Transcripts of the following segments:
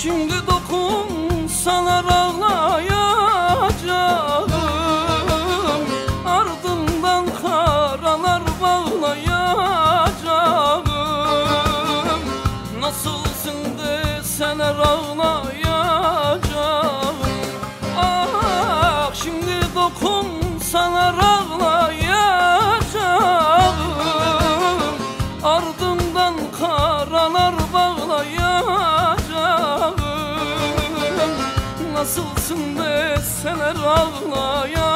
兄弟多 Nasılsın deseler ağlayan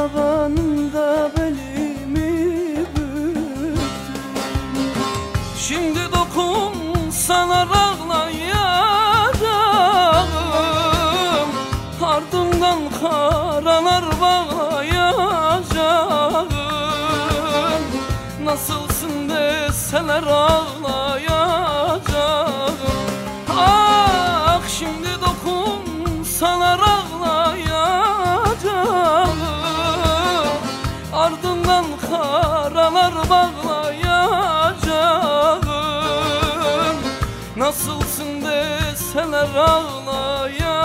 tavanında belimi büktüm Şimdi dokunsana rağlayacağım Ardından karalar bağlayacağım Nasılsın deseler ağlayacağım Nasılsın deseler ağlayan